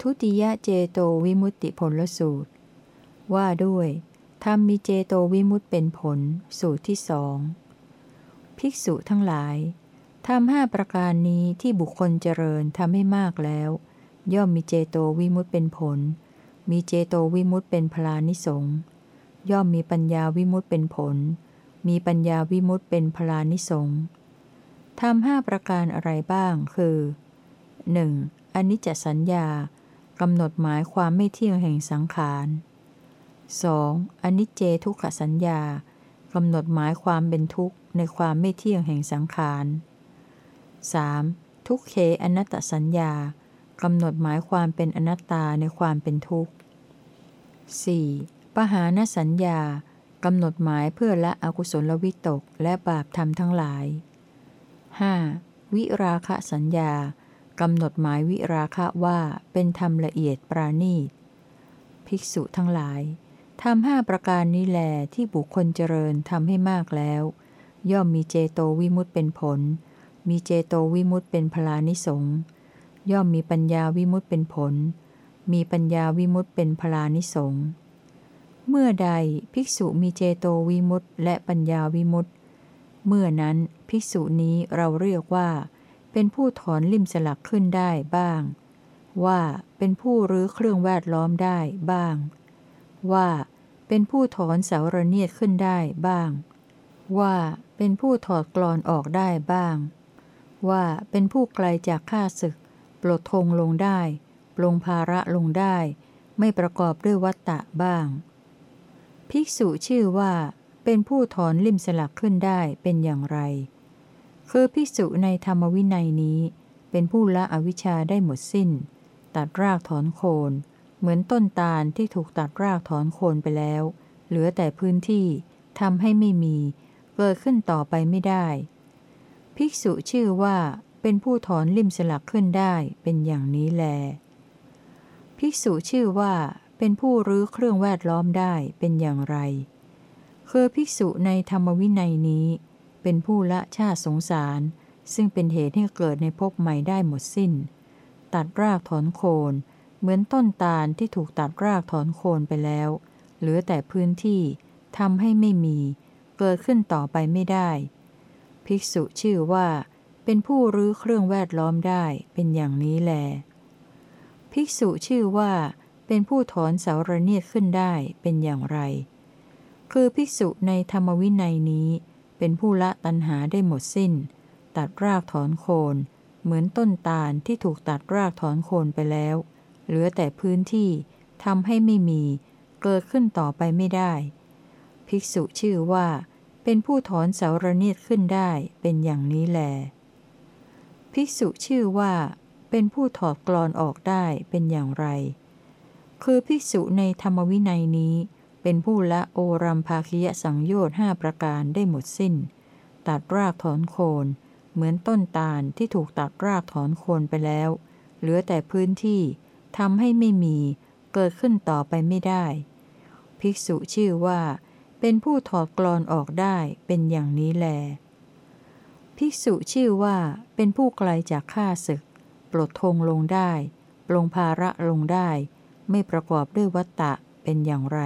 ทุติยเจโตวิมุตติผลสูตร ว่าด้วยธรรมมีเจโตวิมุตเป็นผล สูตรที่สองภิกษุทั้งหลายทำห้าประการนี้ที่บุคคลเจริญทำให้มากแล้ว ย่อมมีเจโตวิมุตเป็นผล มีเจโตวิมุตเป็นพลานิสงย่อมมีปัญญาวิมุตเป็นผล มีปัญญาวิมุตเป็นพลานิสงทำห้าประการอะไรบ้างคือ 1. อนิจจสัญญา กำหนดหมายความไม่เที่ยงแห่งสังขาร 2. อนิจเจทุกขสัญญากำหนดหมายความเป็นทุกข์ในความไม่เที่ยงแห่งสังขาร 3. ทุกเขอนัตตสัญญากำหนดหมายความเป็นอนัตตาในความเป็นทุกข์ 4. ปหานสัญญากำหนดหมายเพื่อละอกุศลวิตกและบาปธรรมทั้งหลาย 5. วิราคะสัญญา กำหนดหมายวิราคะว่าเป็นธรรมละเอียดปราณีต ภิกษุทั้งหลายทำห้าประการนี้แลที่บุคคลเจริญทำให้มากแล้ว ย่อมมีเจโตวิมุตเป็นผล มีเจโตวิมุตเป็นพลานิสงย่อมมีปัญญาวิมุตเป็นผล มีปัญญาวิมุตเป็นพลานิสงเมื่อใดภิกษุมีเจโตวิมุตและปัญญาวิมุตเมื่อนั้นภิกษุนี้เราเรียกว่า เป็นผู้ถอนลิ่มสลักขึ้นได้บ้าง ว่าเป็นผู้รื้อเครื่องแวดล้อมได้บ้าง ว่าเป็นผู้ถอนเสาระเนียดขึ้นได้บ้าง ว่าเป็นผู้ถอดกรอนออกได้บ้าง ว่าเป็นผู้ไกลจากข้าศึก ปลดทงลงได้ ปลงภาระลงได้ ไม่ประกอบด้วยวัตตะบ้าง ภิกษุชื่อว่า เป็นผู้ถอนลิ่มสลักขึ้นได้เป็นอย่างไร คือภิกษุในธรรมวินัยนี้ เป็นผู้ละอวิชชาได้หมดสิ้น ตัดรากถอนโคน เหมือนต้นตาลที่ถูกตัดรากถอนโคนไปแล้ว เหลือแต่พื้นที่ทำให้ไม่มี เกิดขึ้นต่อไปไม่ได้ ภิกษุชื่อว่าเป็นผู้ถอนริมสลักขึ้นได้เป็นอย่างนี้แล ภิกษุชื่อว่าเป็นผู้รื้อเครื่องแวดล้อมได้เป็นอย่างไร คือภิกษุในธรรมวินัยนี้ เป็นผู้ละชาติสงสาร ซึ่งเป็นเหตุให้เกิดในภพใหม่ได้หมดสิ้น ตัดรากถอนโคน เหมือนต้นตาลที่ถูกตัดรากถอนโคนไปแล้ว เหลือแต่พื้นที่ทำให้ไม่มี เกิดขึ้นต่อไปไม่ได้ ภิกษุชื่อว่า เป็นผู้รื้อเครื่องแวดล้อมได้เป็นอย่างนี้แล ภิกษุชื่อว่า เป็นผู้ถอนเสาระเนียดขึ้นได้เป็นอย่างไร คือภิกษุในธรรมวินัยนี้ เป็นผู้ละตัณหาได้หมดสิ้น ตัดรากถอนโคน เหมือนต้นตาลที่ถูกตัดรากถอนโคนไปแล้ว เหลือแต่พื้นที่ทำให้ไม่มี เกิดขึ้นต่อไปไม่ได้ ภิกษุชื่อว่า เป็นผู้ถอนเสาระเนียดขึ้นได้เป็นอย่างนี้แล ภิกษุชื่อว่า เป็นผู้ถอดกรอนออกได้เป็นอย่างไร คือภิกษุในธรรมวินัยนี้ เป็นผู้ละโอรัมภาคิยสังโยชน์ห้าประการได้หมดสิ้น ตัดรากถอนโคน เหมือนต้นตาลที่ถูกตัดรากถอนโคนไปแล้ว เหลือแต่พื้นที่ทำให้ไม่มีเกิดขึ้นต่อไปไม่ได้ ภิกษุชื่อว่า เป็นผู้ถอดกรอนออกได้เป็นอย่างนี้แล ภิกษุชื่อว่าเป็นผู้ไกลจากข้าศึก ปลดทงลงได้ปลงภาระลงได้ ไม่ประกอบด้วยวัตตะเป็นอย่างไร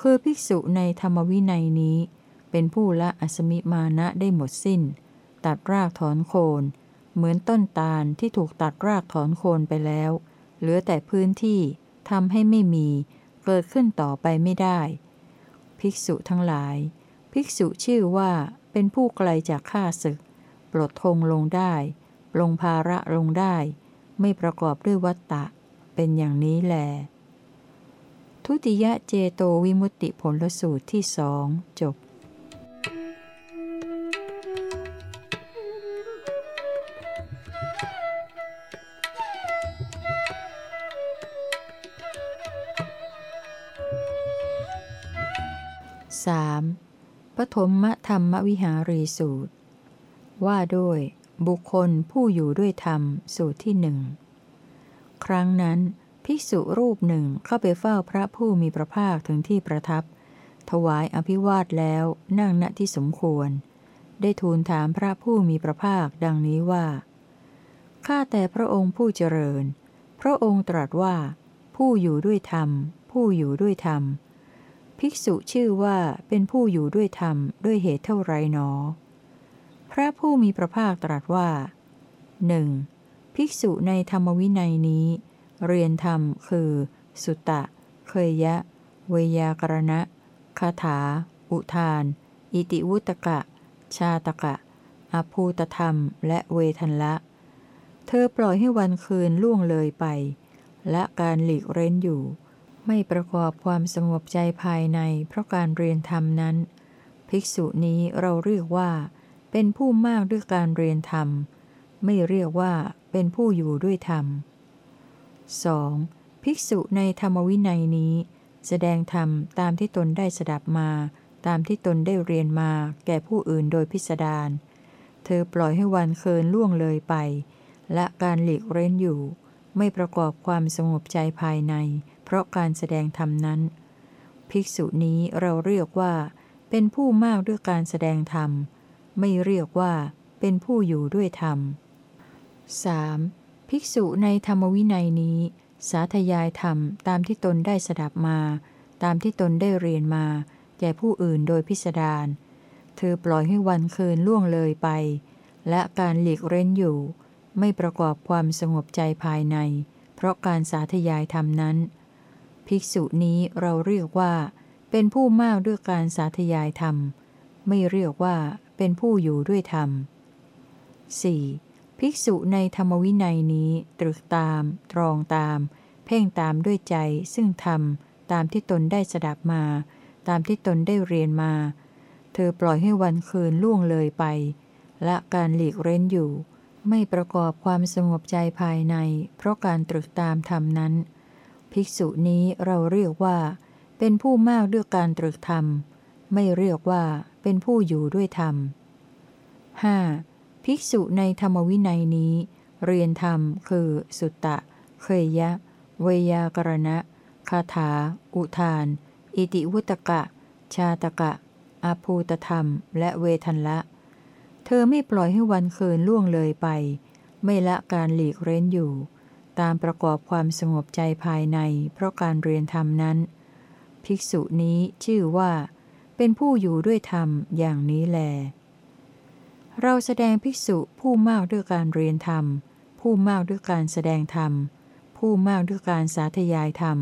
คือภิกษุในธรรมวินัยนี้ เป็นผู้ละอสมิมานะได้หมดสิ้น ตัดรากถอนโคน เหมือนต้นตาลที่ถูกตัดรากถอนโคนไปแล้ว เหลือแต่พื้นที่ทำให้ไม่มี เกิดขึ้นต่อไปไม่ได้ ภิกษุทั้งหลาย ภิกษุชื่อว่าเป็นผู้ไกลจากข้าศึก ปลดทงลงได้ ลงภาระลงได้ ไม่ประกอบด้วยวัตตะ เป็นอย่างนี้แหละ ทุติยเจโตวิมุตติผลสูตรที่สองจบ 3. ปฐมธรรมวิหารีสูตร ว่าด้วยบุคคลผู้อยู่ด้วยธรรมสูตรที่หนึ่ง ครั้งนั้น ภิกษุรูปหนึ่งเข้าไปเฝ้าพระผู้มีพระภาคถึงที่ประทับ ถวายอภิวาทแล้วนั่งณที่สมควร ได้ทูลถามพระผู้มีพระภาคดังนี้ว่า ข้าแต่พระองค์ผู้เจริญ พระองค์ตรัสว่า ผู้อยู่ด้วยธรรม ผู้อยู่ด้วยธรรม ภิกษุชื่อว่าเป็นผู้อยู่ด้วยธรรมด้วยเหตุเท่าไรหนอ พระผู้มีพระภาคตรัสว่าหนึ่งภิกษุในธรรมวินัยนี้ เรียนธรรมคือ สุตตะ เคยยะ เวยากรณะคาถา อุทาน อิติวุตกะ ชาตกะ อภูตธรรม และเวทันละ เธอปล่อยให้วันคืนล่วงเลยไป และการหลีกเร้นอยู่ ไม่ประกอบความสงบใจภายใน เพราะการเรียนธรรมนั้น ภิกษุนี้เราเรียกว่า เป็นผู้มากด้วยการเรียนธรรม ไม่เรียกว่าเป็นผู้อยู่ด้วยธรรม 2. ภิกษุในธรรมวินัยนี้ แสดงธรรมตามที่ตนได้สดับมา ตามที่ตนได้เรียนมา แก่ผู้อื่นโดยพิสดาร เธอปล่อยให้วันเคินล่วงเลยไป และการหลีกเร้นอยู่ ไม่ประกอบความสงบใจภายใน เพราะการแสดงธรรมนั้น ภิกษุนี้เราเรียกว่า เป็นผู้มากด้วยการแสดงธรรม ไม่เรียกว่า เป็นผู้อยู่ด้วยธรรม 3. ภิกษุในธรรมวินัยนี้ สาธยายธรรมตามที่ตนได้สดับมา ตามที่ตนได้เรียนมา แก่ผู้อื่นโดยพิสดารเธอปล่อยให้วันคืนล่วงเลยไป และการหลีกเร้นอยู่ ไม่ประกอบความสงบใจภายใน เพราะการสาธยายธรรมนั้น ภิกษุนี้เราเรียกว่า เป็นผู้มากด้วยการสาธยายธรรม ไม่เรียกว่าเป็นผู้อยู่ด้วยธรรม 4. ภิกษุในธรรมวินัยนี้ตรึกตาม ตรองตาม เพ่งตามด้วยใจซึ่งทำตามที่ตนได้สดับมา ตามที่ตนได้เรียนมา เธอปล่อยให้วันคืนล่วงเลยไป และการหลีกเร้นอยู่ ไม่ประกอบความสงบใจภายใน เพราะการตรึกตามธรรมนั้น ภิกษุนี้เราเรียกว่า เป็นผู้มากด้วยการตรึกธรรม ไม่เรียกว่าเป็นผู้อยู่ด้วยธรรม 5. ภิกษุในธรรมวินัยนี้ เรียนธรรมคือ สุตตะ เคยยะ เวยากรณะ คาถา อุทาน อิติวุตกะ ชาตกะอาภูตธรรม และเวทันละ เธอไม่ปล่อยให้วันคืนล่วงเลยไป ไม่ละการหลีกเร้นอยู่ ตามประกอบความสงบใจภายใน เพราะการเรียนธรรมนั้น ภิกษุนี้ชื่อว่า เป็นผู้อยู่ด้วยธรรมอย่างนี้แล เราแสดงภิกษุผู้มากด้วยการเรียนธรรม ผู้มากด้วยการแสดงธรรม ผู้มากด้วยการสาธยายธรรม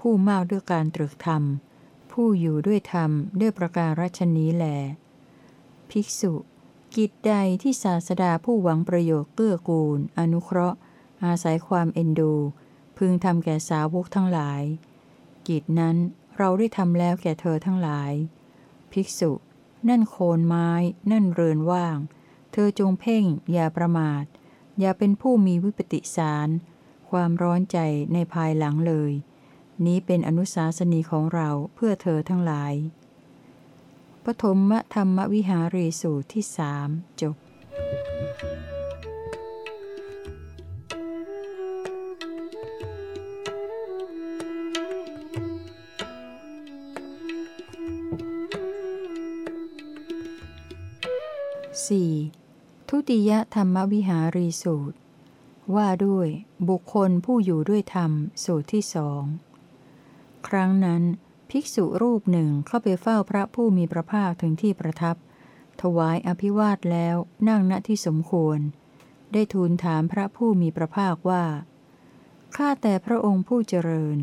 ผู้มากด้วยการตรึกธรรม ผู้อยู่ด้วยธรรมด้วยประการรัชนี้แล ภิกษุ กิจใดที่ศาสดาผู้หวังประโยชน์เกื้อกูล อนุเคราะห์ อาศัยความเอ็นดู พึงทำแก่สาวกทั้งหลาย กิจนั้นเราได้ทำแล้วแก่เธอทั้งหลาย ภิกษุ นั่นโคนไม้ นั่นเรือนว่าง เธอจงเพ่ง อย่าประมาท อย่าเป็นผู้มีวิปติสาร ความร้อนใจในภายหลังเลย นี้เป็นอนุสาสนีของเราเพื่อเธอทั้งหลาย ปฐมธรรมวิหารีสูตรที่สามจบ 4. ทุติยธรรมวิหารีสูตร ว่าด้วยบุคคลผู้อยู่ด้วยธรรมสูตรที่สองครั้งนั้น ภิกษุรูปหนึ่งเข้าไปเฝ้าพระผู้มีพระภาคถึงที่ประทับ ถวายอภิวาทแล้วนั่งณที่สมควร ได้ทูลถามพระผู้มีพระภาคว่าข้าแต่พระองค์ผู้เจริญ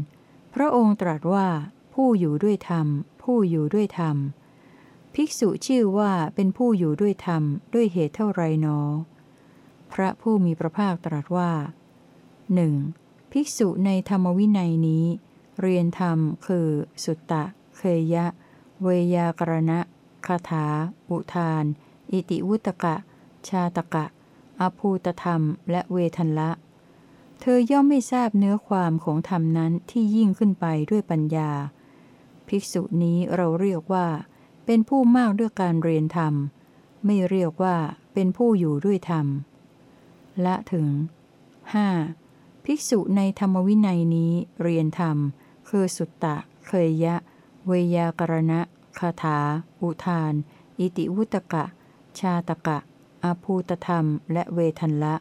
พระองค์ตรัสว่าผู้อยู่ด้วยธรรม ผู้อยู่ด้วยธรรม ภิกษุชื่อว่าเป็นผู้อยู่ด้วยธรรมด้วยเหตุเท่าไรนอ พระผู้มีพระภาคตรัสว่าหนึ่งภิกษุในธรรมวินัยนี้ เรียนธรรมคือ สุตตะ เคยยะ เวยากรณะคาถา อุทาน อิติวุตกะ ชาตกะ อภูตธรรม และเวทันละ เธอย่อมไม่ทราบเนื้อความของธรรมนั้นที่ยิ่งขึ้นไปด้วยปัญญา ภิกษุนี้เราเรียกว่า เป็นผู้มากด้วยการเรียนธรรม ไม่เรียกว่าเป็นผู้อยู่ด้วยธรรม ละถึง 5. ภิกษุในธรรมวินัยนี้เรียนธรรม คือสุตตะ เคยยะ เวยากรณะคาถา อุทาน อิติวุตกะ ชาตกะอาภูตธรรม และเวทันละ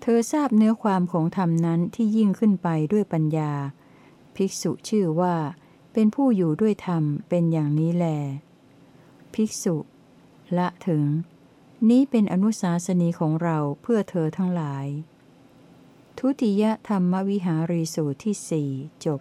เธอทราบเนื้อความของธรรมนั้นที่ยิ่งขึ้นไปด้วยปัญญา ภิกษุชื่อว่า เป็นผู้อยู่ด้วยธรรมเป็นอย่างนี้แล ภิกษุ ละถึง นี้เป็นอนุสาสนีของเราเพื่อเธอทั้งหลาย ทุติยธรรมวิหารีสูตรที่สี่จบ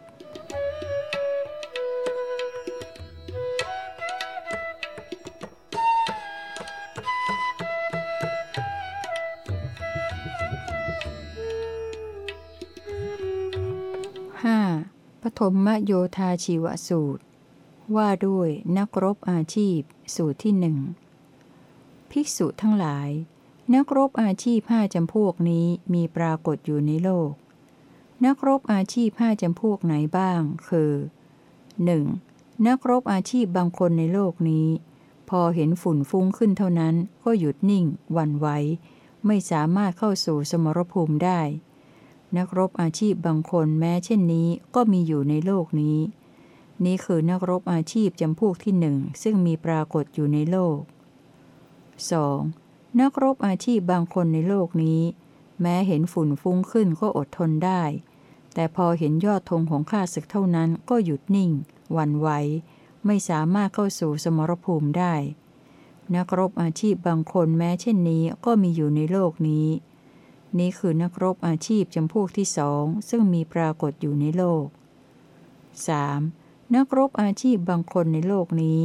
5. ปฐมโยธาชีวสูตร ว่าด้วยนักรบอาชีพ สูตรที่หนึ่งภิกษุทั้งหลาย นักรบอาชีพห้าจำพวกนี้มีปรากฏอยู่ในโลก นักรบอาชีพห้าจำพวกไหนบ้าง คือ 1. นักรบอาชีพบางคนในโลกนี้ พอเห็นฝุ่นฟุ้งขึ้นเท่านั้นก็หยุดนิ่ง วันไหวไม่สามารถเข้าสู่สมรภูมิได้ นักรบอาชีพบางคนแม้เช่นนี้ก็มีอยู่ในโลกนี้ นี้คือนักรบอาชีพจำพวกที่หนึ่งซึ่งมีปรากฏอยู่ในโลก 2. นักรบอาชีพบางคนในโลกนี้ แม้เห็นฝุ่นฟุ้งขึ้นก็อดทนได้ แต่พอเห็นยอดธงของข้าศึกเท่านั้นก็หยุดนิ่ง วันไหว ไม่สามารถเข้าสู่สมรภูมิได้ นักรบอาชีพบางคนแม้เช่นนี้ก็มีอยู่ในโลกนี้ นี้คือนักรบอาชีพจำพวกที่สองซึ่งมีปรากฏอยู่ในโลก 3. นักรบอาชีพบางคนในโลกนี้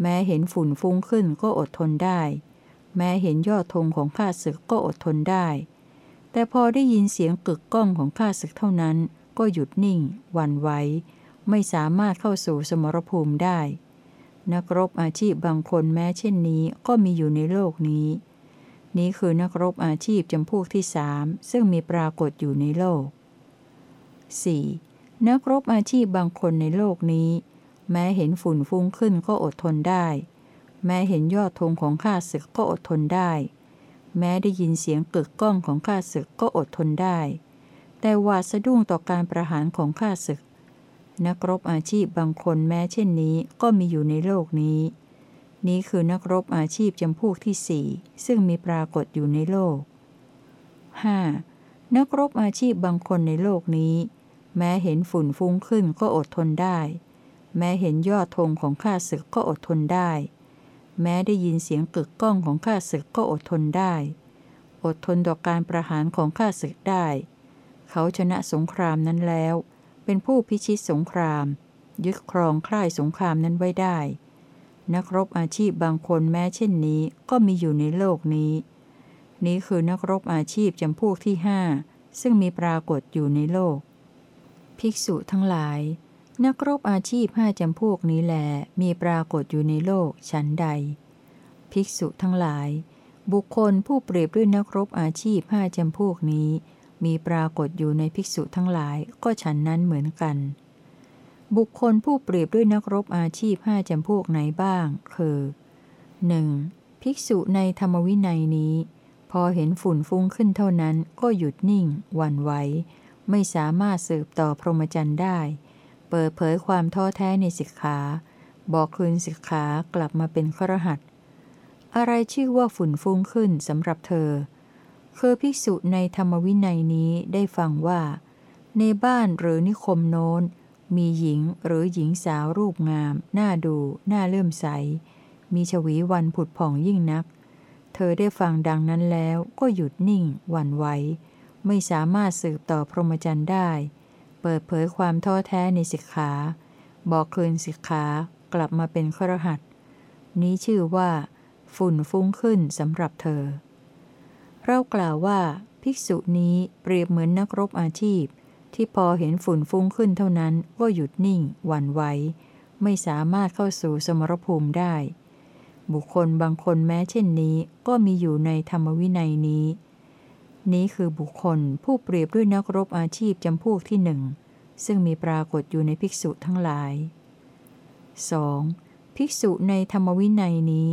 แม้เห็นฝุ่นฟุ้งขึ้นก็อดทนได้ แม้เห็นยอดธงของข้าศึกก็อดทนได้ แต่พอได้ยินเสียงกึกก้องของข้าศึกเท่านั้น ก็หยุดนิ่งวันไหวไม่สามารถเข้าสู่สมรภูมิได้ นักรบอาชีพบางคนแม้เช่นนี้ก็มีอยู่ในโลกนี้ นี้คือนักรบอาชีพจำพวกที่สามซึ่งมีปรากฏอยู่ในโลก 4. นักรบอาชีพบางคนในโลกนี้ แม้เห็นฝุ่นฟุ้งขึ้นก็อดทนได้ แม้เห็นยอดธงของข้าศึกก็อดทนได้ แม้ได้ยินเสียงกึกก้องของข้าศึกก็อดทนได้ แต่ว่าสะดุ้งต่อการประหารของข้าศึก นักรบอาชีพบางคนแม้เช่นนี้ก็มีอยู่ในโลกนี้ นี้คือนักรบอาชีพจำพวกที่สี่ซึ่งมีปรากฏอยู่ในโลก 5. นักรบอาชีพบางคนในโลกนี้ แม้เห็นฝุ่นฟุ้งขึ้นก็อดทนได้ แม้เห็นยอดธงของข้าศึกก็อดทนได้ แม้ได้ยินเสียงกึกก้องของข้าศึกก็อดทนได้ อดทนต่อการประหารของข้าศึกได้ เขาชนะสงครามนั้นแล้ว เป็นผู้พิชิตสงคราม ยึดครองค่ายสงครามนั้นไว้ได้ นักรบอาชีพบางคนแม้เช่นนี้ก็มีอยู่ในโลกนี้ นี้คือนักรบอาชีพจำพวกที่ห้าซึ่งมีปรากฏอยู่ในโลก ภิกษุทั้งหลาย นักรบอาชีพห้าจำพวกนี้แหลมีปรากฏอยู่ในโลกชั้นใด ภิกษุทั้งหลาย บุคคลผู้เปรียบด้วยนักรบอาชีพห้าจำพวกนี้ มีปรากฏอยู่ในภิกษุทั้งหลายก็ฉันนั้นเหมือนกัน บุคคลผู้เปรียบด้วยนักรบอาชีพห้าจำพวกไหนบ้าง คือ 1. ภิกษุในธรรมวินัยนี้ พอเห็นฝุ่นฟุ้งขึ้นเท่านั้นก็หยุดนิ่งวันไหว ไม่สามารถสืบต่อพรหมจรรย์ได้ เปิดเผยความท้อแท้ในสิกขา บอกคืนสิกขากลับมาเป็นครหัสอะไรชื่อว่าฝุ่นฟุ้งขึ้นสำหรับเธอ คือภิกษุในธรรมวินัยนี้ได้ฟังว่า ในบ้านหรือนิคมโน้น มีหญิงหรือหญิงสาวรูปงาม น่าดู น่าเลื่อมใส มีชวีวันผุดผ่องยิ่งนัก เธอได้ฟังดังนั้นแล้วก็หยุดนิ่งหวั่นไหว ไม่สามารถสืบต่อพรหมจรรย์ได้ เปิดเผยความท้อแท้ในสิกขา บอกคืนสิกขากลับมาเป็นครหัสนี้ชื่อว่า ฝุ่นฟุ้งขึ้นสำหรับเธอ เรากล่าวว่า ภิกษุนี้เปรียบเหมือนนักรบอาชีพ ที่พอเห็นฝุ่นฟุ้งขึ้นเท่านั้นก็หยุดนิ่ง หวั่นไหวไม่สามารถเข้าสู่สมรภูมิได้ บุคคลบางคนแม้เช่นนี้ก็มีอยู่ในธรรมวินัยนี้ นี้คือบุคคลผู้เปรียบด้วยนักรบอาชีพจำพวกที่หนึ่งซึ่งมีปรากฏอยู่ในภิกษุทั้งหลาย 2. ภิกษุในธรรมวินัยนี้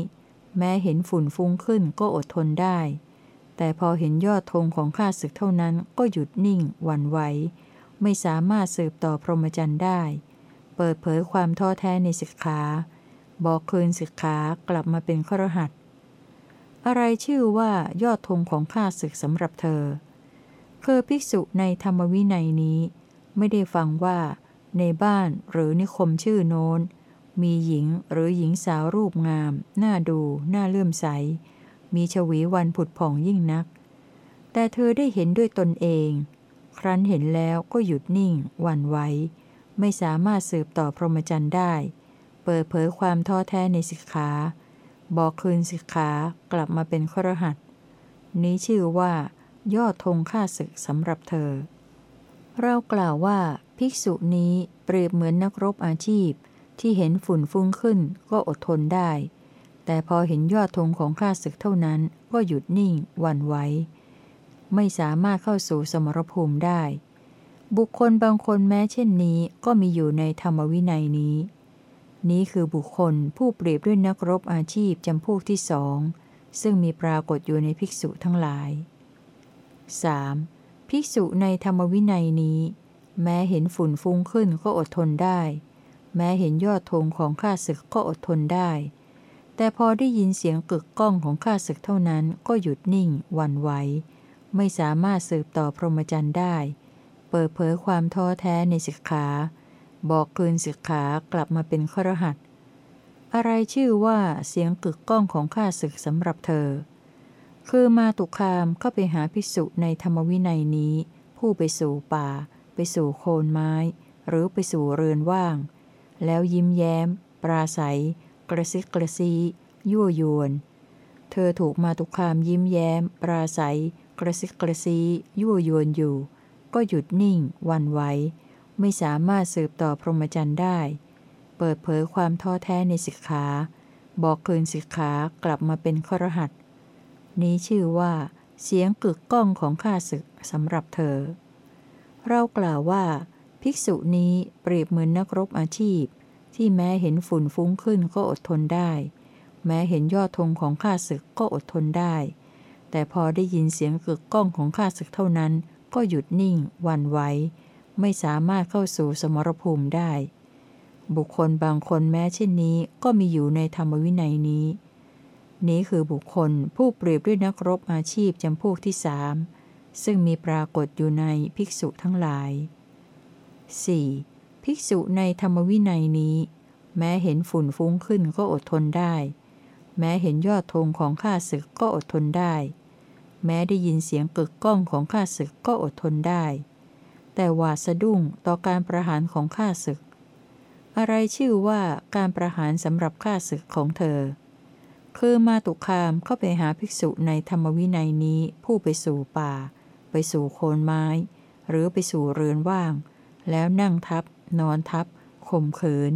แม้เห็นฝุ่นฟุ้งขึ้นก็อดทนได้ แต่พอเห็นยอดธงของข้าศึกเท่านั้นก็หยุดนิ่งหวั่นไหวไม่สามารถสืบต่อพรหมจรรย์ได้ เปิดเผยความท้อแท้ในสิกขา บอกคืนสิกขากลับมาเป็นขรหัส อะไรชื่อว่ายอดธงของข้าศึกสำหรับเธอ คือภิกษุในธรรมวินัยนี้ ไม่ได้ฟังว่า ในบ้านหรือนิคมชื่อโน้น มีหญิงหรือหญิงสาวรูปงาม น่าดู น่าเลื่อมใส มีชวีวันผุดผ่องยิ่งนัก แต่เธอได้เห็นด้วยตนเอง ครั้นเห็นแล้วก็หยุดนิ่งหวั่นไหวไม่สามารถสืบต่อพรหมจรรย์ได้ เปิดเผยความท้อแท้ในสิกขา บอกคืนสิกขากลับมาเป็นครหัสนี้ชื่อว่ายอดธงค่าศึกสำหรับเธอ เรากล่าวว่าภิกษุนี้เปรียบเหมือนนักรบอาชีพ ที่เห็นฝุ่นฟุ้งขึ้นก็อดทนได้ แต่พอเห็นยอดธงของข้าศึกเท่านั้นก็หยุดนิ่งวันไหวไม่สามารถเข้าสู่สมรภูมิได้ บุคคลบางคนแม้เช่นนี้ก็มีอยู่ในธรรมวินัยนี้ นี้คือบุคคลผู้เปรียบด้วยนักรบอาชีพจำพวกที่สองซึ่งมีปรากฏอยู่ในภิกษุทั้งหลาย 3. ภิกษุในธรรมวินัยนี้ แม้เห็นฝุ่นฟุ้งขึ้นก็อดทนได้ แม้เห็นยอดธงของข้าศึกก็อดทนได้ แต่พอได้ยินเสียงกึกก้องของข้าศึกเท่านั้นก็หยุดนิ่งวันไหว ไม่สามารถสืบต่อพรหมจรรย์ได้ เปิดเผยความท้อแท้ในสิกขา บอกคืนสิกขากลับมาเป็นขรหัสอะไรชื่อว่าเสียงกึกก้องของข้าศึกสำหรับเธอ คือมาตุคามเข้าไปหาพิสุในธรรมวินัยนี้ ผู้ไปสู่ป่า ไปสู่โคนไม้ หรือไปสู่เรือนว่าง แล้วยิ้มแย้ม ปราศัย กระซิกกระซี ยั่วยวน เธอถูกมาตุคามยิ้มแย้ม ปราศัย กระซิกกระซี ยั่วยวนอยู่ ก็หยุดนิ่งวันไหว ไม่สามารถสืบต่อพรหมจรรย์ได้ เปิดเผยความท้อแท้ในสิกขา บอกคืนสิกขากลับมาเป็นขรหัส นี้ชื่อว่า เสียงกึกก้องของข้าศึกสำหรับเธอ เรากล่าวว่า ภิกษุนี้เปรียบเหมือนนักรบอาชีพ ที่แม้เห็นฝุ่นฟุ้งขึ้นก็อดทนได้ แม้เห็นยอดธงของข้าศึกก็อดทนได้ แต่พอได้ยินเสียงกึกก้องของข้าศึกเท่านั้น ก็หยุดนิ่งวันไหว ไม่สามารถเข้าสู่สมรภูมิได้ บุคคลบางคนแม้เช่นนี้ก็มีอยู่ในธรรมวินัยนี้ นี้คือบุคคลผู้เปรียบด้วยนักรบอาชีพจำพวกที่สามซึ่งมีปรากฏอยู่ในภิกษุทั้งหลาย 4. ภิกษุในธรรมวินัยนี้ แม้เห็นฝุ่นฟุ้งขึ้นก็อดทนได้ แม้เห็นยอดธงของข้าศึกก็อดทนได้ แม้ได้ยินเสียงกึกก้องของข้าศึกก็อดทนได้ แต่หวาดสะดุ้งต่อการประหารของข้าศึก อะไรชื่อว่าการประหารสำหรับข้าศึกของเธอ คือมาตุคามเข้าไปหาภิกษุในธรรมวินัยนี้ผู้ไปสู่ป่า ไปสู่โคนไม้ หรือไปสู่เรือนว่าง แล้วนั่งทับ นอนทับข่มขืน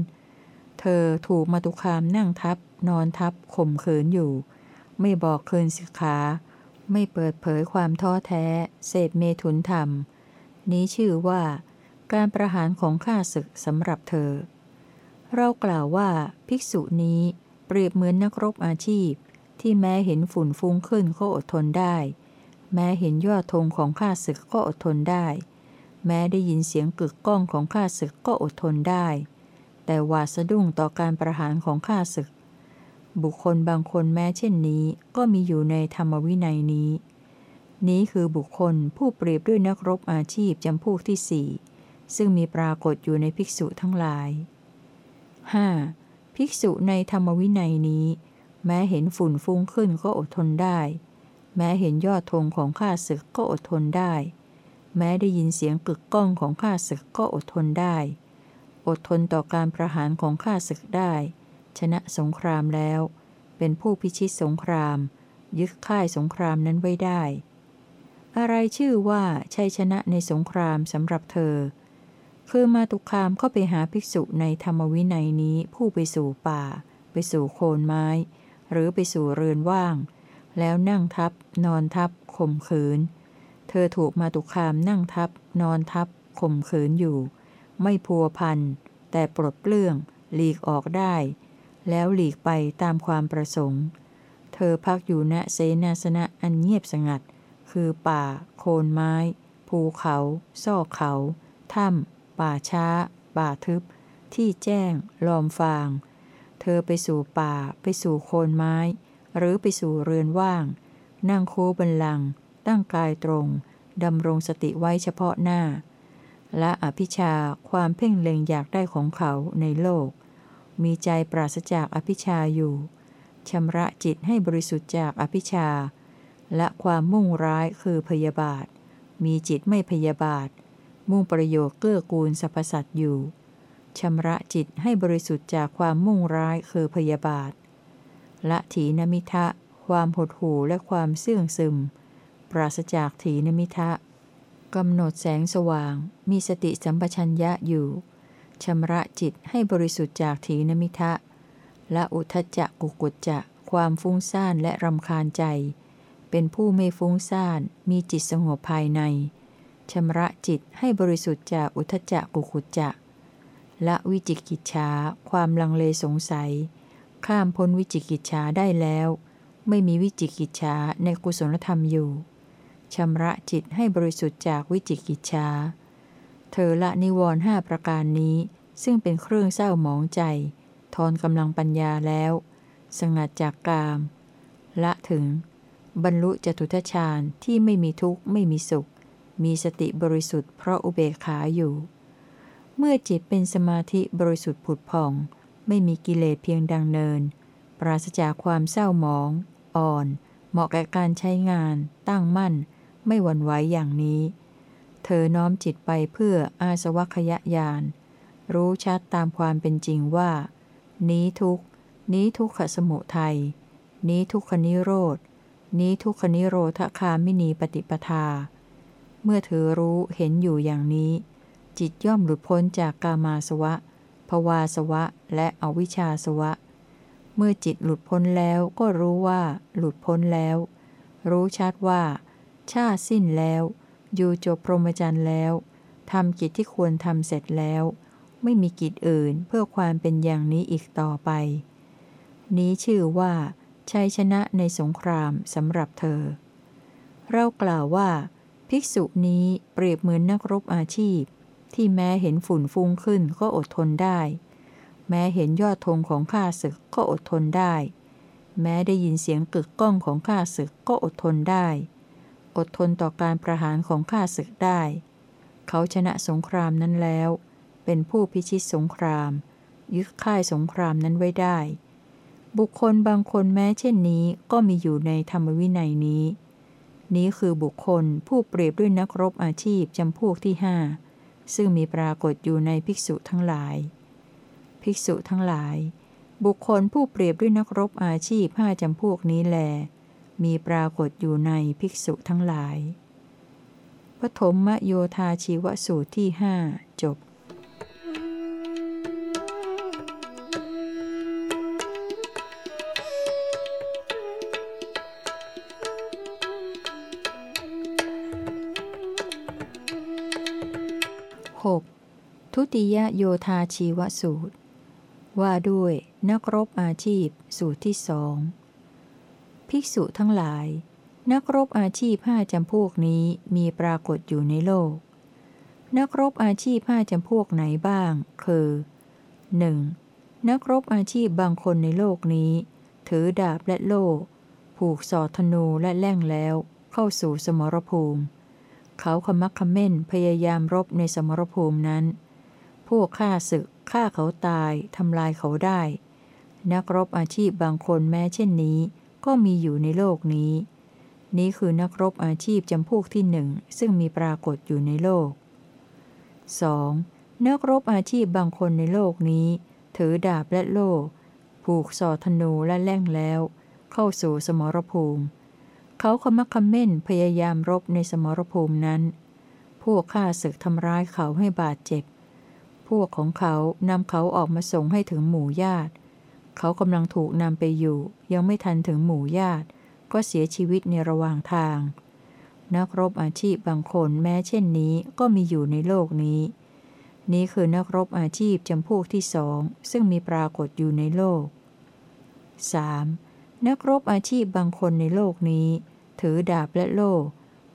เธอถูกมาตุคามนั่งทับ นอนทับข่มขืนอยู่ ไม่บอกคืนสิกขาไม่เปิดเผยความท้อแท้ เสพเมถุนธรรม นี้ชื่อว่า การประหารของข้าศึกสำหรับเธอ เรากล่าวว่าภิกษุนี้เปรียบเหมือนนักรบอาชีพ ที่แม้เห็นฝุ่นฟุ้งขึ้นก็อดทนได้ แม้เห็นยอดธงของข้าศึกก็อดทนได้ แม้ได้ยินเสียงกึกก้องของข้าศึกก็อดทนได้ แต่วาสะดุ้งต่อการประหารของข้าศึก บุคคลบางคนแม้เช่นนี้ก็มีอยู่ในธรรมวินัยนี้ นี้คือบุคคลผู้เปรียบด้วยนักรบอาชีพจำพวกที่สี่ซึ่งมีปรากฏอยู่ในภิกษุทั้งหลาย 5. ภิกษุในธรรมวินัยนี้ แม้เห็นฝุ่นฟุ้งขึ้นก็อดทนได้ แม้เห็นยอดธงของข้าศึกก็อดทนได้ แม้ได้ยินเสียงกึกก้องของข้าศึกก็อดทนได้ อดทนต่อการประหารของข้าศึกได้ ชนะสงครามแล้ว เป็นผู้พิชิตสงคราม ยึดค่ายสงครามนั้นไว้ได้ อะไรชื่อว่าชัยชนะในสงครามสำหรับเธอ คือมาตุคามเข้าไปหาภิกษุในธรรมวินัยนี้ผู้ไปสู่ป่า ไปสู่โคนไม้ หรือไปสู่เรือนว่าง แล้วนั่งทับ นอนทับข่มขืน เธอถูกมาตุคามนั่งทับ นอนทับข่มขืนอยู่ ไม่พัวพัน แต่ปลดเปลื้อง หลีกออกได้ แล้วหลีกไปตามความประสงค์ เธอพักอยู่ณเสนาสนะอันเงียบสงัด คือป่า โคนไม้ ภูเขา ซอกเขา ถ้ำ ป่าช้า ป่าทึบ ที่แจ้ง ลอมฟาง เธอไปสู่ป่า ไปสู่โคนไม้ หรือไปสู่เรือนว่าง นั่งคูบันลัง ตั้งกายตรง ดำรงสติไว้เฉพาะหน้า และอภิชาความเพ่งเล็งอยากได้ของเขาในโลก มีใจปราศจากอภิชาอยู่ ชำระจิตให้บริสุทธิ์จากอภิชา และความมุ่งร้ายคือพยาบาท มีจิตไม่พยาบาท มุ่งประโยชน์เกื้อกูลสรรพสัตว์อยู่ชำระจิตให้บริสุทธิ์จากความมุ่งร้ายคือพยาบาทละถีนมิทะ ความหดหู่และความเสื่องซึม ปราศจากถีนมิทะกำหนดแสงสว่าง มีสติสัมปชัญญะอยู่ชำระจิตให้บริสุทธิ์จากถีนมิทะและอุทจจะกุกุจจะ ความฟุ้งซ่านและรำคาญใจ เป็นผู้ไม่ฟุ้งซ่าน มีจิตสงบภายใน ชำระจิตให้บริสุทธิ์จากอุทจจะกุกุจจะละวิจิกิจฉาความลังเลสงสัย ข้ามพ้นวิจิกิจฉาได้แล้ว ไม่มีวิจิกิจฉาในกุศลธรรมอยู่ ชำระจิตให้บริสุทธิ์จากวิจิกิจฉาเธอละนิวรณ์ห้าประการนี้ ซึ่งเป็นเครื่องเศร้าหมองใจ ทอนกำลังปัญญาแล้ว สงัดจากกาม ละถึง บรรลุจตุทชาญที่ไม่มีทุกข์ไม่มีสุข มีสติบริสุทธิ์เพราะอุเบกขาอยู่ เมื่อจิตเป็นสมาธิบริสุทธิ์ผุดผ่อง ไม่มีกิเลสเพียงดังเนิน ปราศจากความเศร้าหมอง อ่อน เหมาะแก่การใช้งาน ตั้งมั่น ไม่หวั่นไหวอย่างนี้ เธอน้อมจิตไปเพื่ออาสวัคยญาณรู้ชัดตามความเป็นจริงว่า นี้ทุกนี้ทุกขสมุทัยนี้ทุกขนิโรธ นี้ทุกขนิโรธคามินีปฏิปทา เมื่อเธอรู้เห็นอยู่อย่างนี้ จิตย่อมหลุดพ้นจากกามาสวะภวาสวะ และอวิชชาสวะ เมื่อจิตหลุดพ้นแล้วก็รู้ว่าหลุดพ้นแล้ว รู้ชัดว่า ชาสิ้นแล้ว อยู่จบพรหมจรรย์แล้วทำกิจที่ควรทำเสร็จแล้ว ไม่มีกิจอื่นเพื่อความเป็นอย่างนี้อีกต่อไป นี้ชื่อว่า ชัยชนะในสงครามสำหรับเธอ เรากล่าวว่า ภิกษุนี้เปรียบเหมือนนักรบอาชีพ ที่แม้เห็นฝุ่นฟุ้งขึ้นก็อดทนได้ แม้เห็นยอดธงของข้าศึกก็อดทนได้ แม้ได้ยินเสียงกึกก้องของข้าศึกก็อดทนได้ อดทนต่อการประหารของข้าศึกได้ เขาชนะสงครามนั้นแล้ว เป็นผู้พิชิตสงคราม ยึดค่ายสงครามนั้นไว้ได้ บุคคลบางคนแม้เช่นนี้ก็มีอยู่ในธรรมวินัยนี้ นี้คือบุคคลผู้เปรียบด้วยนักรบอาชีพจำพวกที่ห้าซึ่งมีปรากฏอยู่ในภิกษุทั้งหลาย ภิกษุทั้งหลาย บุคคลผู้เปรียบด้วยนักรบอาชีพห้าจำพวกนี้แล มีปรากฏอยู่ในภิกษุทั้งหลาย ปฐมโยธาชีวสูตรที่หจบ ติยโยธาชีวสูตร ว่าด้วยนักรบอาชีพสูตรที่สองภิกษุทั้งหลาย นักรบอาชีพห้าจำพวกนี้มีปรากฏอยู่ในโลก นักรบอาชีพห้าจำพวกไหนบ้าง คือ 1. นักรบอาชีพบางคนในโลกนี้ ถือดาบและโล่ผูกสอดธนูและแล่งแล้วเข้าสู่สมรภูมิ เขาขมักขม้นพยายามรบในสมรภูมินั้น พวกฆ่าศึกฆ่าเขาตายทำลายเขาได้ นักรบอาชีพบางคนแม้เช่นนี้ ก็มีอยู่ในโลกนี้ นี้คือนักรบอาชีพจำพวกที่หนึ่งซึ่งมีปรากฏอยู่ในโลก 2. นักรบอาชีพบางคนในโลกนี้ ถือดาบและโล่ผูกสอธนูและแล่งแล้ว เข้าสู่สมรภูมิ เขาขมักขม้นพยายามรบในสมรภูมินั้น พวกข้าศึกทำร้ายเขาให้บาดเจ็บ พวกของเขานำเขาออกมาส่งให้ถึงหมู่ญาติ เขากำลังถูกนำไปอยู่ ยังไม่ทันถึงหมู่ญาติ ก็เสียชีวิตในระหว่างทาง นักรบอาชีพบางคนแม้เช่นนี้ก็มีอยู่ในโลกนี้ นี้คือนักรบอาชีพจำพวกที่สองซึ่งมีปรากฏอยู่ในโลก 3. นักรบอาชีพบางคนในโลกนี้ ถือดาบและโล่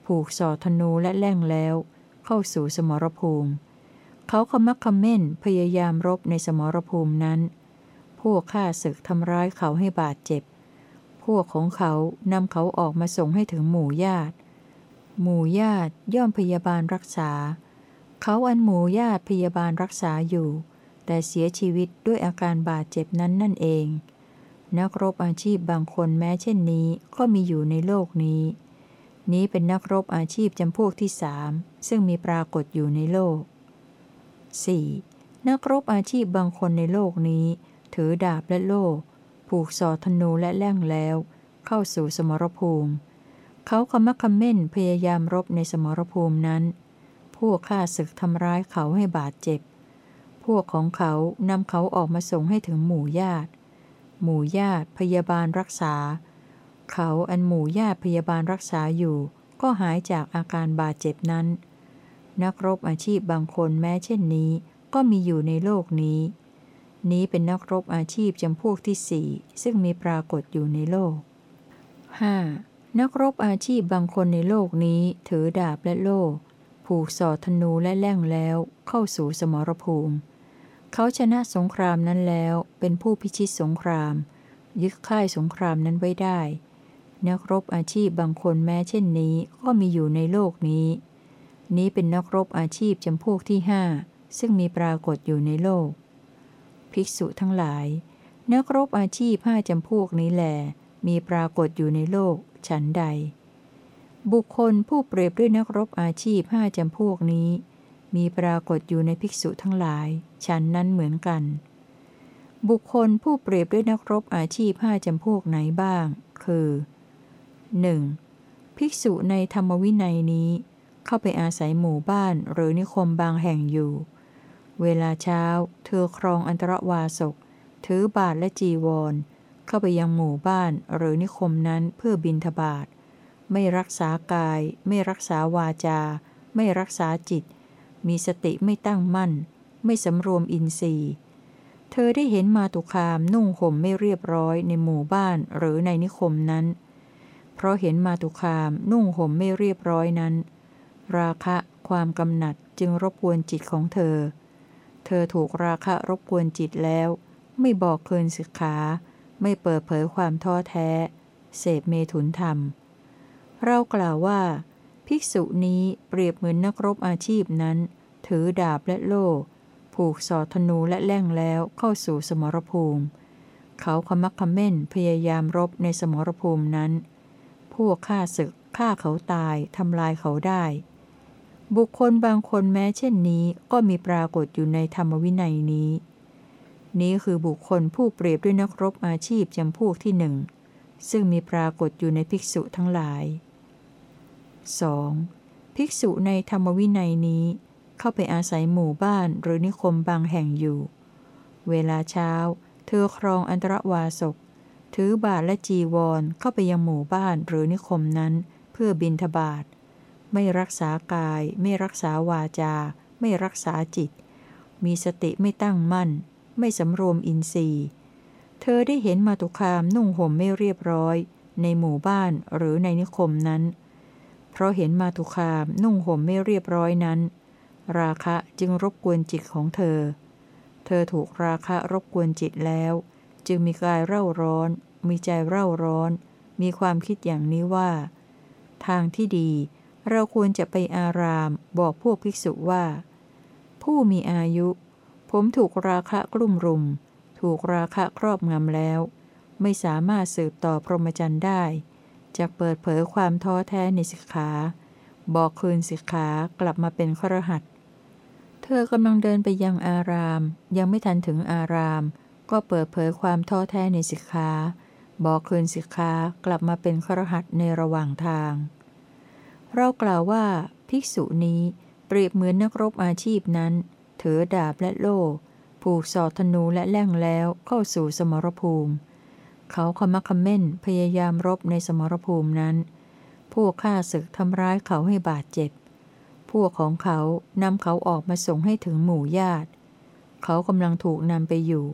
ผูกสอธนูและแล่งแล้ว เข้าสู่สมรภูมิ เขาขมักขม้นพยายามรบในสมรภูมินั้น พวกข้าศึกทำร้ายเขาให้บาดเจ็บ พวกของเขานำเขาออกมาส่งให้ถึงหมู่ญาติ หมู่ญาติย่อมพยาบาลรักษา เขาอันหมู่ญาติพยาบาลรักษาอยู่ แต่เสียชีวิตด้วยอาการบาดเจ็บนั้นนั่นเอง นักรบอาชีพบางคนแม้เช่นนี้ก็มีอยู่ในโลกนี้ นี้เป็นนักรบอาชีพจำพวกที่สามซึ่งมีปรากฏอยู่ในโลก 4. นักรบอาชีพบางคนในโลกนี้ ถือดาบและโล่ผูกสอธนูและแล่งแล้ว เข้าสู่สมรภูมิ เขาขมักขม้นพยายามรบในสมรภูมินั้น พวกข้าศึกทำร้ายเขาให้บาดเจ็บ พวกของเขานำเขาออกมาส่งให้ถึงหมู่ญาติ หมู่ญาติพยาบาลรักษา เขาอันหมู่ญาติพยาบาลรักษาอยู่ ก็หายจากอาการบาดเจ็บนั้น นักรบอาชีพบางคนแม้เช่นนี้ ก็มีอยู่ในโลกนี้ นี้เป็นนักรบอาชีพจำพวกที่สี่ซึ่งมีปรากฏอยู่ในโลก 5. นักรบอาชีพบางคนในโลกนี้ถือดาบและโล่ผูกสอดธนูและแล่งแล้วเข้าสู่สมรภูมิ เขาชนะสงครามนั้นแล้วเป็นผู้พิชิตสงคราม ยึดค่ายสงครามนั้นไว้ได้ นักรบอาชีพบางคนแม้เช่นนี้ก็มีอยู่ในโลกนี้ นี้เป็นนักรบอาชีพจำพวกที่ห้าซึ่งมีปรากฏอยู่ในโลก ภิกษุทั้งหลาย นักรบอาชีพห้าจำพวกนี้แหลมีปรากฏอยู่ในโลกฉันใด บุคคลผู้เปรียบด้วยนักรบอาชีพห้าจำพวกนี้ มีปรากฏอยู่ในภิกษุทั้งหลาย ฉันนั้นเหมือนกัน บุคคลผู้เปรียบด้วยนักรบอาชีพห้าจำพวกไหนบ้าง คือ 1. ภิกษุในธรรมวินัยนี้ เข้าไปอาศัยหมู่บ้านหรือนิคมบางแห่งอยู่ เวลาเช้า เธอครองอันตรวาสก ถือบาทและจีวร เข้าไปยังหมู่บ้านหรือนิคมนั้นเพื่อบินทบาทไม่รักษากาย ไม่รักษาวาจา ไม่รักษาจิต มีสติไม่ตั้งมั่น ไม่สำรวมอินทรีย์ เธอได้เห็นมาตุคามนุ่งห่มไม่เรียบร้อยในหมู่บ้านหรือในนิคมนั้น เพราะเห็นมาตุคามนุ่งห่มไม่เรียบร้อยนั้น ราคะความกำหนัดจึงรบกวนจิตของเธอ เธอถูกราคะรบกวนจิตแล้ว ไม่บอกเคินสิกขา ไม่เปิดเผยความท้อแท้ เสพเมถุนธรรม เรากล่าวว่า ภิกษุนี้เปรียบเหมือนนักรบอาชีพนั้น ถือดาบและโล่ผูกสอดธนูและแล่งแล้วเข้าสู่สมรภูมิ เขาขมักขม้นพยายามรบในสมรภูมินั้น พวกฆ่าศึกฆ่าเขาตายทำลายเขาได้ บุคคลบางคนแม้เช่นนี้ก็มีปรากฏอยู่ในธรรมวินัยนี้ นี้คือบุคคลผู้เปรียบด้วยนักรบอาชีพจำพวกที่หนึ่ง ซึ่งมีปรากฏอยู่ในภิกษุทั้งหลาย 2. ภิกษุในธรรมวินัยนี้ เข้าไปอาศัยหมู่บ้านหรือนิคมบางแห่งอยู่ เวลาเช้า เธอครองอันตรวาสก ถือบาทและจีวรเข้าไปยังหมู่บ้านหรือนิคมนั้น เพื่อบินทบาท ไม่รักษากาย ไม่รักษาวาจา ไม่รักษาจิต มีสติไม่ตั้งมั่น ไม่สำรวมอินทรีย์ เธอได้เห็นมาตุคามนุ่งห่มไม่เรียบร้อย ในหมู่บ้านหรือในนิคมนั้น เพราะเห็นมาตุคามนุ่งห่มไม่เรียบร้อยนั้น ราคะจึงรบกวนจิตของเธอ เธอถูกราคะรบกวนจิตแล้ว จึงมีกายเร่าร้อน มีใจเร่าร้อน มีความคิดอย่างนี้ว่า ทางที่ดี เราควรจะไปอารามบอกพวกภิกษุว่า ผู้มีอายุ ผมถูกราคะกลุ่มรุม ถูกราคะครอบงำแล้ว ไม่สามารถสืบต่อพรหมจรรย์ได้จะเปิดเผยความท้อแท้ในสิกขา บอกคืนสิกขากลับมาเป็นครหัสเธอกำลังเดินไปยังอาราม ยังไม่ทันถึงอาราม ก็เปิดเผยความท้อแท้ในสิกขา บอกคืนสิกขากลับมาเป็นครหัสในระหว่างทาง เรากล่าวว่า ภิกษุนี้เปรียบเหมือนนักรบอาชีพนั้น ถือดาบและโล่ผูกสอดธนูและแล่งแล้วเข้าสู่สมรภูมิ เขาขมักขม้นพยายามรบในสมรภูมินั้น พวกข้าศึกทำร้ายเขาให้บาดเจ็บ พวกของเขานำเขาออกมาส่งให้ถึงหมู่ญาติ เขากำลังถูกนำไปอยู่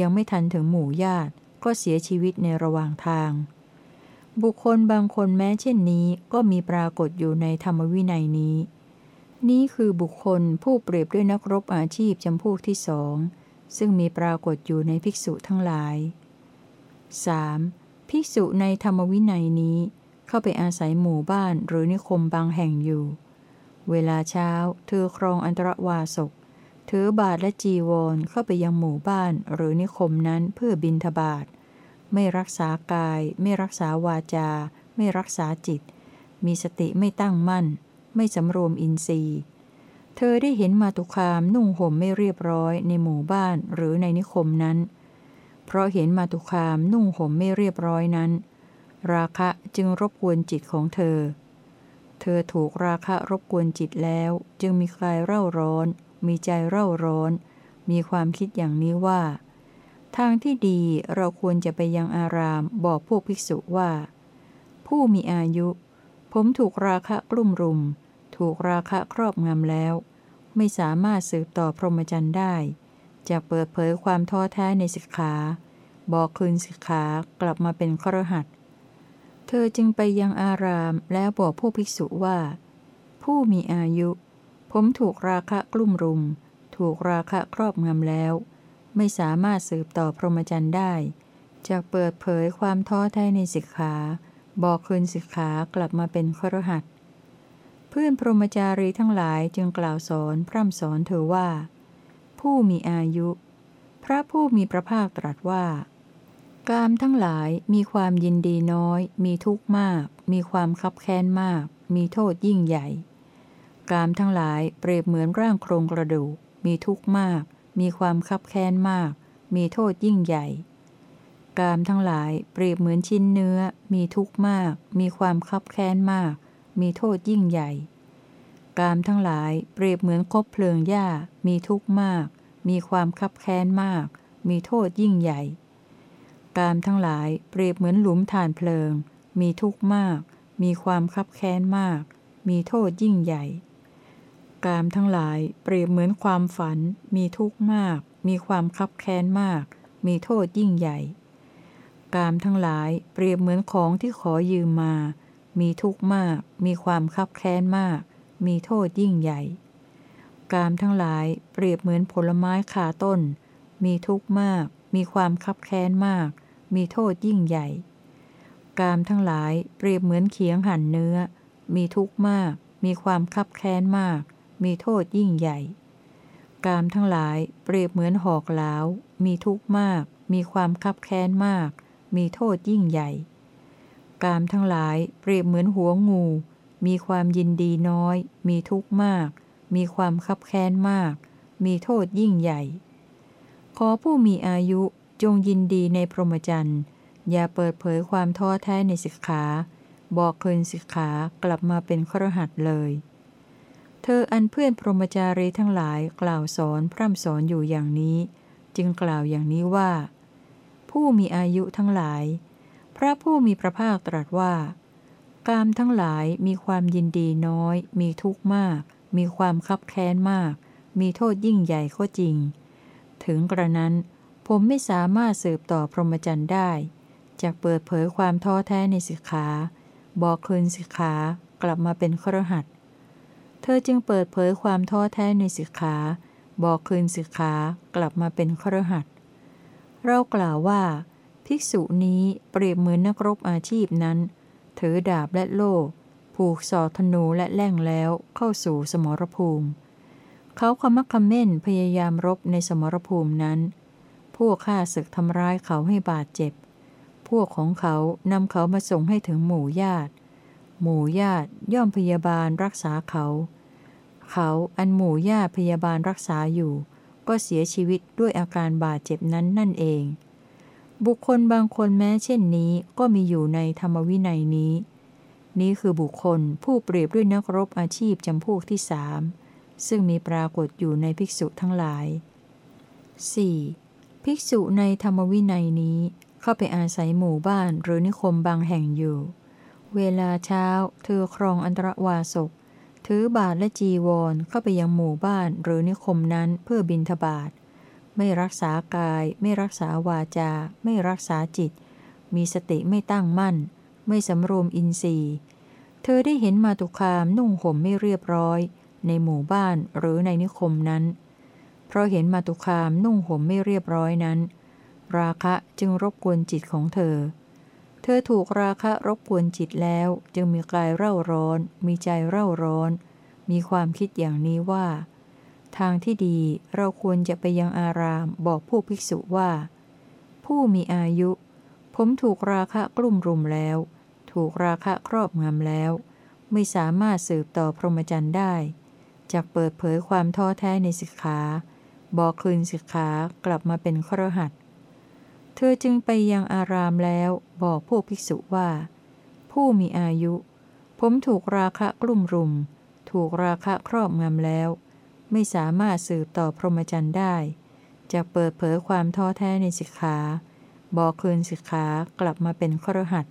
ยังไม่ทันถึงหมู่ญาติก็เสียชีวิตในระหว่างทาง บุคคลบางคนแม้เช่นนี้ก็มีปรากฏอยู่ในธรรมวินัยนี้ นี้คือบุคคลผู้เปรียบด้วยนักรบอาชีพจำพวกที่สอง ซึ่งมีปรากฏอยู่ในภิกษุทั้งหลาย 3. ภิกษุในธรรมวินัยนี้ เข้าไปอาศัยหมู่บ้านหรือนิคมบางแห่งอยู่ เวลาเช้า เธอครองอันตรวาสกถือบาทและจีวรเข้าไปยังหมู่บ้านหรือนิคมนั้นเพื่อบินทบาท ไม่รักษากาย ไม่รักษาวาจา ไม่รักษาจิต มีสติไม่ตั้งมั่น ไม่สำรวมอินทรีย์ เธอได้เห็นมาตุคามนุ่งห่มไม่เรียบร้อยในหมู่บ้านหรือในนิคมนั้น เพราะเห็นมาตุคามนุ่งห่มไม่เรียบร้อยนั้น ราคะจึงรบกวนจิตของเธอ เธอถูกราคะรบกวนจิตแล้วจึงมีกายเร่าร้อน มีใจเร่าร้อน มีความคิดอย่างนี้ว่า ทางที่ดีเราควรจะไปยังอารามบอกพวกภิกษุว่า ผู้มีอายุ ผมถูกราคะกลุ่มรุม ถูกราคะครอบงำแล้ว ไม่สามารถสืบต่อพรหมจรรย์ได้ จะเปิดเผยความท้อแท้ในสิกขา บอกคืนสิกขากลับมาเป็นครหัสเธอจึงไปยังอารามแล้วบอกพวกภิกษุว่า ผู้มีอายุ ผมถูกราคะกลุ่มรุม ถูกราคะครอบงำแล้ว ไม่สามารถสืบต่อพรหมจรรย์ได้จะเปิดเผยความท้อแท้ในสิกขา บอกคืนสิกขากลับมาเป็นครหัสเพื่อนพรหมจารีทั้งหลายจึงกล่าวสอนพร่ำสอนเธอว่า ผู้มีอายุ พระผู้มีพระภาคตรัสว่ากามทั้งหลายมีความยินดีน้อย มีทุกข์มาก มีความคับแค้นมาก มีโทษยิ่งใหญ่ กามทั้งหลายเปรียบเหมือนร่างโครงกระดูก มีทุกข์มาก มีความคับแค้นมาก มีโทษยิ่งใหญ่ กามทั้งหลายเปรียบเหมือนชิ้นเนื้อ มีทุกข์มาก มีความคับแค้นมาก มีโทษยิ่งใหญ่ กามทั้งหลายเปรียบเหมือนคบเพลิงหญ้า มีทุกข์มาก มีความคับแค้นมาก มีโทษยิ่งใหญ่ กามทั้งหลายเปรียบเหมือนหลุมฐานเพลิง มีทุกข์มาก มีความคับแค้นมาก มีโทษยิ่งใหญ่ กามทั้งหลายเปรียบเหมือนความฝัน มีทุกข์มาก มีความคับแค้นมาก มีโทษยิ่งใหญ่ กามทั้งหลายเปรียบเหมือนของที่ขอยืมมา มีทุกข์มาก มีความคับแค้นมาก มีโทษยิ่งใหญ่ กามทั้งหลายเปรียบเหมือนผลไม้ขาต้น มีทุกข์มาก มีความคับแค้นมาก มีโทษยิ่งใหญ่ กามทั้งหลายเปรียบเหมือนเขียงหั่นเนื้อ มีทุกข์มาก มีความคับแค้นมาก มีโทษยิ่งใหญ่ กามทั้งหลายเปรียบเหมือนหอกเหลามีทุกข์มาก มีความคับแค้นมาก มีโทษยิ่งใหญ่ กามทั้งหลายเปรียบเหมือนหัวงู มีความยินดีน้อย มีทุกข์มาก มีความคับแค้นมาก มีโทษยิ่งใหญ่ ขอผู้มีอายุจงยินดีในพรหมจรรย์ อย่าเปิดเผยความท้อแท้ในสิกขา บอกคืนสิกขากลับมาเป็นครหัสเลย เธออันเพื่อนพรหมจารีทั้งหลายกล่าวสอนพร่ำสอนอยู่อย่างนี้ จึงกล่าวอย่างนี้ว่า ผู้มีอายุทั้งหลาย พระผู้มีพระภาคตรัสว่ากามทั้งหลายมีความยินดีน้อย มีทุกข์มาก มีความคับแค้นมาก มีโทษยิ่งใหญ่ก็จริง ถึงกระนั้นผมไม่สามารถสืบต่อพรหมจรรย์ได้จากเปิดเผยความท้อแท้ในสิกขา บอกคืนสิกขากลับมาเป็นครหัส เธอจึงเปิดเผยความท้อแท้ในสิกขา บอกคืนสิกขากลับมาเป็นครหัสเรากล่าวว่า ภิกษุนี้เปรียบเหมือนนักรบอาชีพนั้น ถือดาบและโล่ผูกสอธนูและแล่งแล้วเข้าสู่สมรภูมิ เขาขมักขม้นพยายามรบในสมรภูมินั้น พวกข้าศึกทำร้ายเขาให้บาดเจ็บ พวกของเขานำเขามาส่งให้ถึงหมู่ญาติ หมู่ญาติย่อมพยาบาลรักษาเขา เขาอันหมู่ญาติพยาบาลรักษาอยู่ ก็เสียชีวิตด้วยอาการบาดเจ็บนั้นนั่นเอง บุคคลบางคนแม้เช่นนี้ก็มีอยู่ในธรรมวินัยนี้ นี้คือบุคคลผู้เปรียบด้วยนักรบอาชีพจำพวกที่สามซึ่งมีปรากฏอยู่ในภิกษุทั้งหลาย 4. ภิกษุในธรรมวินัยนี้เข้าไปอาศัยหมู่บ้านหรือนิคมบางแห่งอยู่ เวลาเช้า เธอครองอันตรวาสก ถือบาทและจีวรเข้าไปยังหมู่บ้านหรือนิคมนั้นเพื่อบินทบาท ไม่รักษากาย ไม่รักษาวาจา ไม่รักษาจิต มีสติไม่ตั้งมั่น ไม่สำรวมอินทรีย์ เธอได้เห็นมาตุคามนุ่งห่มไม่เรียบร้อย ในหมู่บ้านหรือในนิคมนั้น เพราะเห็นมาตุคามนุ่งห่มไม่เรียบร้อยนั้น ราคะจึงรบกวนจิตของเธอ ธธอถูกราคะรบกวนจิตแล้ว จึงมีกายเร่าร้อน มีใจเร่าร้อน มีความคิดอย่างนี้ว่า ทางที่ดีเราควรจะไปยังอารามบอกผู้ภิกษุว่า ผู้มีอายุ ผมถูกราคะกลุ่มรุมแล้ว ถูกราคะครอบงำแล้ว ไม่สามารถสืบต่อพรหมจรรย์ได้จากเปิดเผยความท้อแท้ในสิกขา บอกคืนสิกขากลับมาเป็นครหัด เธอจึงไปยังอารามแล้วบอกพวกภิกษุว่า ผู้มีอายุ ผมถูกราคะกลุ่มรุม ถูกราคะครอบงำแล้ว ไม่สามารถสืบต่อพรหมจรรย์ได้ จะเปิดเผยความท้อแท้ในสิกขา บอกคืนสิกขากลับมาเป็นครหัด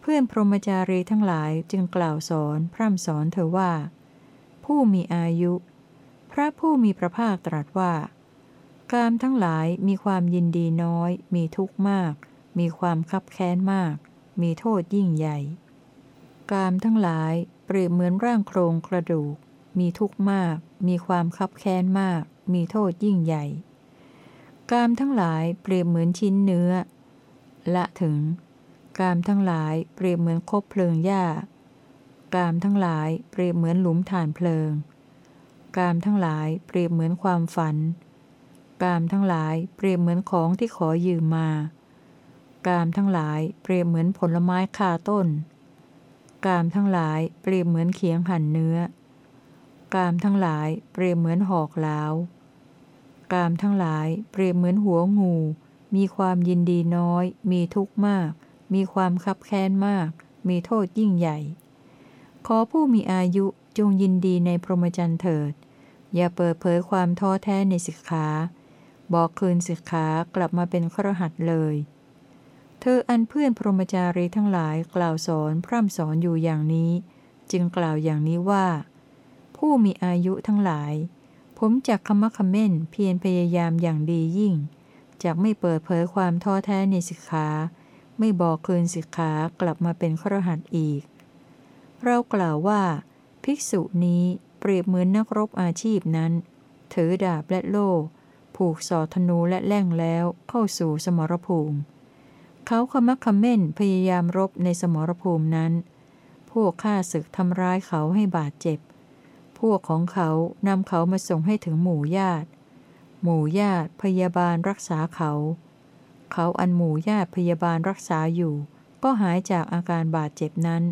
เพื่อนพรหมจารีทั้งหลายจึงกล่าวสอนพร่ำสอนเธอว่า ผู้มีอายุ พระผู้มีพระภาคตรัสว่า กามทั้งหลายมีความยินดีน้อย มีทุกข์มาก มีความคับแค้นมาก มีโทษยิ่งใหญ่ กามทั้งหลายเปรียบเหมือนร่างโครงกระดูก มีทุกข์มาก มีความคับแค้นมาก มีโทษยิ่งใหญ่ กามทั้งหลายเปรียบเหมือนชิ้นเนื้อ ละถึง กามทั้งหลายเปรียบเหมือนคบเพลิงหญ้ากามทั้งหลายเปรียบเหมือนหลุมฐานเพลิง กามทั้งหลายเปรียบเหมือนความฝัน กามทั้งหลายเปรียบเหมือนของที่ขอยืมมา กามทั้งหลายเปรียบเหมือนผลไม้คาต้น กามทั้งหลายเปรียบเหมือนเขียงหั่นเนื้อ กามทั้งหลายเปรียบเหมือนหอกเหลากามทั้งหลายเปรียบเหมือนหัวงู มีความยินดีน้อย มีทุกข์มาก มีความคับแค้นมาก มีโทษยิ่งใหญ่ ขอผู้มีอายุจงยินดีในพรหมจรรย์เถิด อย่าเปิดเผยความท้อแท้ในสิกขา บอกคืนสิกขากลับมาเป็นครหัดเลย เธออันเพื่อนพรหมจารีทั้งหลายกล่าวสอนพร่ำสอนอยู่อย่างนี้ จึงกล่าวอย่างนี้ว่า ผู้มีอายุทั้งหลาย ผมจากคำคำเม่นเพียรพยายามอย่างดียิ่งจากไม่เปิดเผยความท้อแท้ในสิกขาไม่บอกคืนสิกขากลับมาเป็นครหัดอีก เรากล่าวว่า ภิกษุนี้เปรียบเหมือนนักรบอาชีพนั้น ถือดาบและโล่ ผูกสอธนูและแล่งแล้วเข้าสู่สมรภูมิ เขาขมักขม้นพยายามรบในสมรภูมินั้น พวกข้าศึกทำร้ายเขาให้บาดเจ็บ พวกของเขานำเขามาส่งให้ถึงหมู่ญาติ หมู่ญาติพยาบาลรักษาเขา เขาอันหมู่ญาติพยาบาลรักษาอยู่ ก็หายจากอาการบาดเจ็บนั้น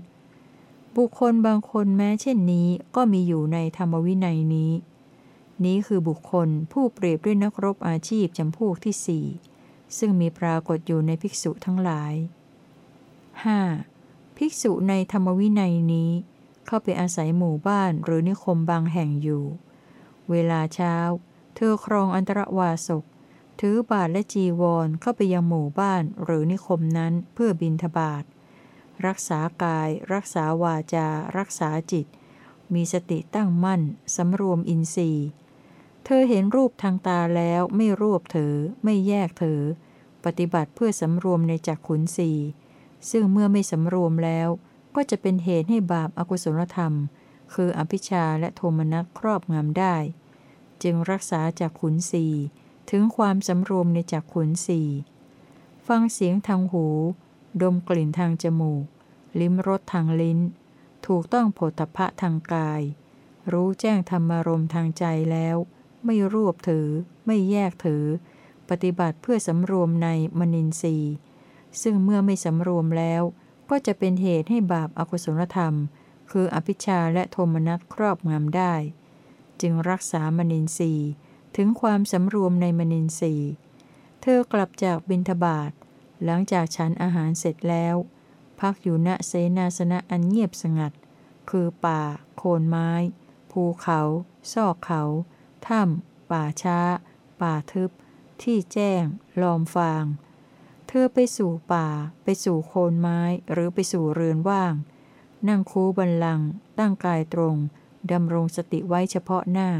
บุคคลบางคนแม้เช่นนี้ก็มีอยู่ในธรรมวินัยนี้ นี้คือบุคคลผู้เปรียบด้วยนักรบอาชีพจำพวกที่สี่ซึ่งมีปรากฏอยู่ในภิกษุทั้งหลาย 5. ภิกษุในธรรมวินัยนี้ เข้าไปอาศัยหมู่บ้านหรือนิคมบางแห่งอยู่ เวลาเช้า เธอครองอันตรวาสกถือบาทและจีวรเข้าไปยังหมู่บ้านหรือนิคมนั้นเพื่อบินทบาท รักษากาย รักษาวาจา รักษาจิต มีสติตั้งมั่นสำรวมอินทรีย์ เธอเห็นรูปทางตาแล้วไม่รวบเธอไม่แยกเธอปฏิบัติเพื่อสำรวมในจักขุนสีซึ่งเมื่อไม่สำรวมแล้ว ก็จะเป็นเหตุให้บาปอากุศลธรรม คืออภิชาและโทมนัสครอบงำได้ จึงรักษาจากขุนสีถึงความสำรวมในจักขุนสีฟังเสียงทางหู ดมกลิ่นทางจมูก ลิ้มรสทางลิ้น ถูกต้องโผฏฐะทางกาย รู้แจ้งธรรมารมทางใจแล้ว ไม่รวบถือ ไม่แยกถือ ปฏิบัติเพื่อสำรวมในมนินทรีย์ซึ่งเมื่อไม่สำรวมแล้วก็จะเป็นเหตุให้บาปอากุศลธรรม คืออภิชาและโทมนัสครอบงำได้ จึงรักษามนินทรีย์ถึงความสำรวมในมนินทรีย์เธอกลับจากบินทบาทหลังจากฉันอาหารเสร็จแล้ว พักอยู่ณเสนาสนะอันเงียบสงัด คือป่า โคนไม้ ภูเขา ซอกเขา ถ้ำป่าช้า ป่าทึบ ที่แจ้ง ลอมฟาง เธอไปสู่ป่า ไปสู่โคนไม้หรือไปสู่เรือนว่าง นั่งคูบันลัง ตั้งกายตรงดำรงสติไว้เฉพาะหน้า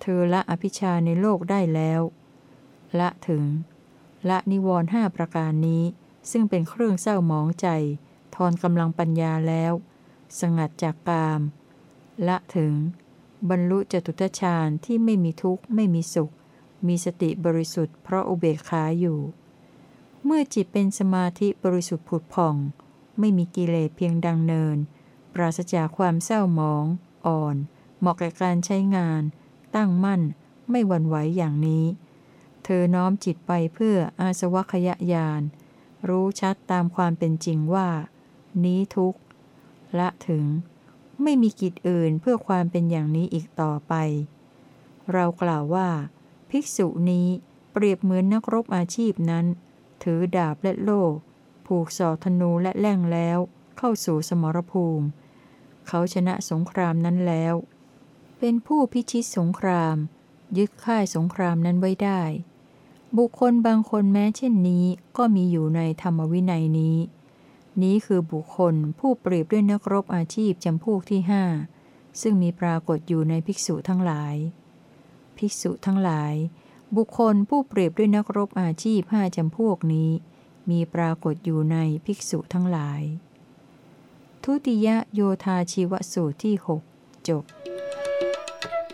เธอละอภิชาในโลกได้แล้ว ละถึง ละนิวรห้าประการนี้ ซึ่งเป็นเครื่องเศร้าหมองใจ ทอนกำลังปัญญาแล้ว สงัดจากกาม ละถึง บรรลุจตุตฌานที่ไม่มีทุกข์ไม่มีสุข มีสติบริสุทธิ์เพราะอุเบกขาอยู่ เมื่อจิตเป็นสมาธิบริสุทธิ์ผุดผ่อง ไม่มีกิเลสเพียงดังเนิน ปราศจากความเศร้าหมอง อ่อน เหมาะแก่การใช้งาน ตั้งมั่น ไม่หวั่นไหวอย่างนี้ เธอน้อมจิตไปเพื่ออาสวัคยญาณรู้ชัดตามความเป็นจริงว่า นี้ทุกข์ละถึง ไม่มีกิจอื่นเพื่อความเป็นอย่างนี้อีกต่อไป เรากล่าวว่า ภิกษุนี้เปรียบเหมือนนักรบอาชีพนั้น ถือดาบและโล่ผูกสอธนูและแล่งแล้ว เข้าสู่สมรภูมิ เขาชนะสงครามนั้นแล้ว เป็นผู้พิชิตสงคราม ยึดค่ายสงครามนั้นไว้ได้ บุคคลบางคนแม้เช่นนี้ก็มีอยู่ในธรรมวินัยนี้ นี้คือบุคคลผู้เปรียบด้วยนักรบอาชีพจำพวกที่ห้าซึ่งมีปรากฏอยู่ในภิกษุทั้งหลาย ภิกษุทั้งหลาย บุคคลผู้เปรียบด้วยนักรบอาชีพห้าจำพวกนี้ มีปรากฏอยู่ในภิกษุทั้งหลาย ทุติยโยธาชีวสูตรที่หกจบ